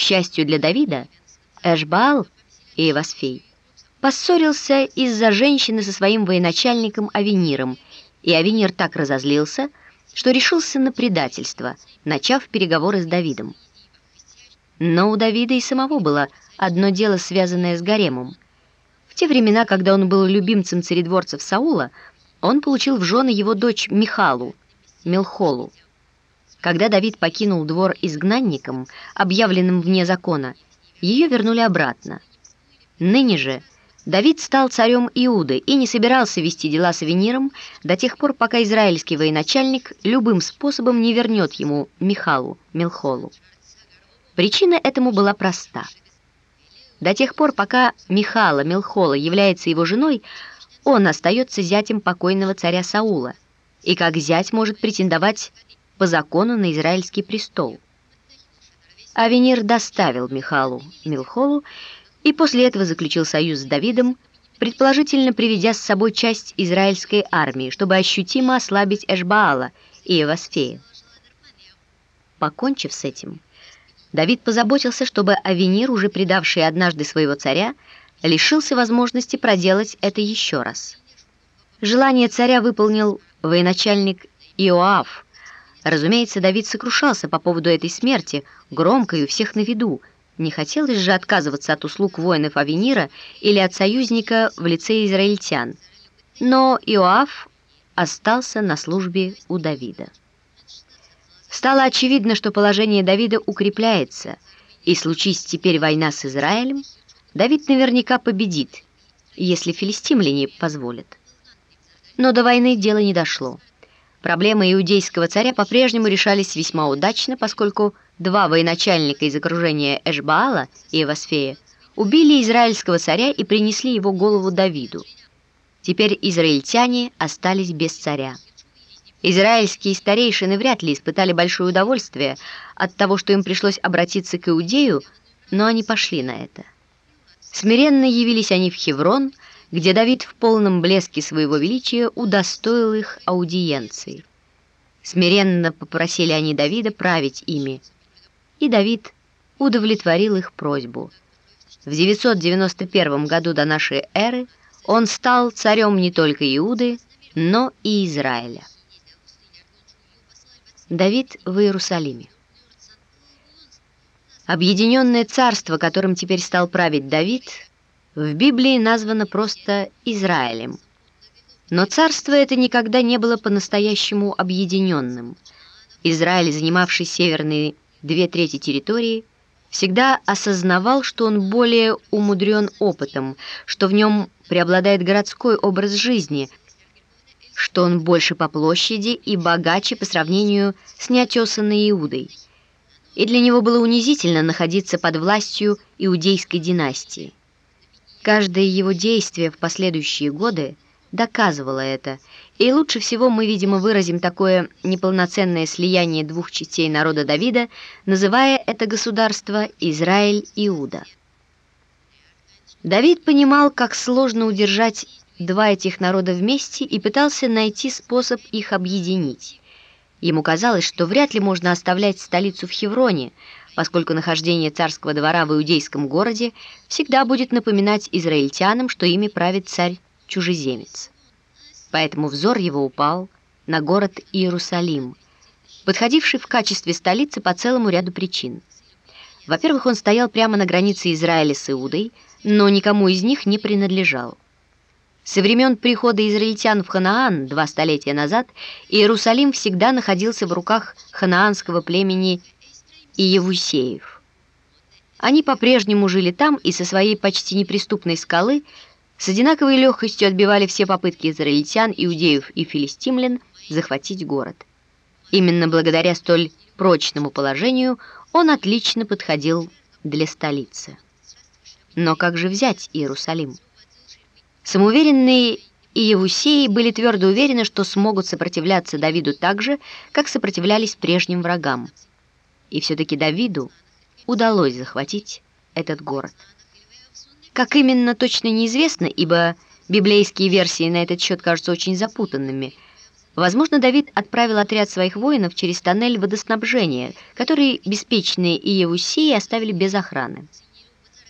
счастью для Давида, Эшбаал и Эвасфей поссорился из-за женщины со своим военачальником Авениром, и Авенир так разозлился, что решился на предательство, начав переговоры с Давидом. Но у Давида и самого было одно дело, связанное с гаремом. В те времена, когда он был любимцем царедворцев Саула, он получил в жены его дочь Михалу, Мелхолу. Когда Давид покинул двор изгнанником, объявленным вне закона, ее вернули обратно. Ныне же Давид стал царем Иуды и не собирался вести дела с Авениром до тех пор, пока израильский военачальник любым способом не вернет ему Михалу, Мелхолу. Причина этому была проста. До тех пор, пока Михала, Мелхола является его женой, он остается зятем покойного царя Саула, и как зять может претендовать по закону на израильский престол. Авенир доставил Михалу Милхолу и после этого заключил союз с Давидом, предположительно приведя с собой часть израильской армии, чтобы ощутимо ослабить Эшбаала и Эвасфея. Покончив с этим, Давид позаботился, чтобы Авенир, уже предавший однажды своего царя, лишился возможности проделать это еще раз. Желание царя выполнил военачальник Иоав. Разумеется, Давид сокрушался по поводу этой смерти, громко и у всех на виду. Не хотелось же отказываться от услуг воинов Авенира или от союзника в лице израильтян. Но Иоав остался на службе у Давида. Стало очевидно, что положение Давида укрепляется, и случись теперь война с Израилем, Давид наверняка победит, если филистимляне позволят. Но до войны дело не дошло. Проблемы иудейского царя по-прежнему решались весьма удачно, поскольку два военачальника из окружения Эшбаала и Эвасфея убили израильского царя и принесли его голову Давиду. Теперь израильтяне остались без царя. Израильские старейшины вряд ли испытали большое удовольствие от того, что им пришлось обратиться к Иудею, но они пошли на это. Смиренно явились они в Хеврон, где Давид в полном блеске своего величия удостоил их аудиенции. Смиренно попросили они Давида править ими, и Давид удовлетворил их просьбу. В 991 году до нашей эры он стал царем не только Иуды, но и Израиля. Давид в Иерусалиме. Объединенное царство, которым теперь стал править Давид, в Библии названо просто Израилем. Но царство это никогда не было по-настоящему объединенным. Израиль, занимавший северные две трети территории, всегда осознавал, что он более умудрен опытом, что в нем преобладает городской образ жизни, что он больше по площади и богаче по сравнению с неотесанной Иудой – и для него было унизительно находиться под властью иудейской династии. Каждое его действие в последующие годы доказывало это, и лучше всего мы, видимо, выразим такое неполноценное слияние двух частей народа Давида, называя это государство Израиль-Иуда. Давид понимал, как сложно удержать два этих народа вместе и пытался найти способ их объединить. Ему казалось, что вряд ли можно оставлять столицу в Хевроне, поскольку нахождение царского двора в иудейском городе всегда будет напоминать израильтянам, что ими правит царь-чужеземец. Поэтому взор его упал на город Иерусалим, подходивший в качестве столицы по целому ряду причин. Во-первых, он стоял прямо на границе Израиля с Иудой, но никому из них не принадлежал. Со времен прихода израильтян в Ханаан два столетия назад Иерусалим всегда находился в руках ханаанского племени Иевусеев. Они по-прежнему жили там и со своей почти неприступной скалы с одинаковой легкостью отбивали все попытки израильтян, иудеев и филистимлян захватить город. Именно благодаря столь прочному положению он отлично подходил для столицы. Но как же взять Иерусалим? Самоуверенные Иевусеи были твердо уверены, что смогут сопротивляться Давиду так же, как сопротивлялись прежним врагам. И все-таки Давиду удалось захватить этот город. Как именно, точно неизвестно, ибо библейские версии на этот счет кажутся очень запутанными. Возможно, Давид отправил отряд своих воинов через тоннель водоснабжения, который беспечные иевусеи оставили без охраны.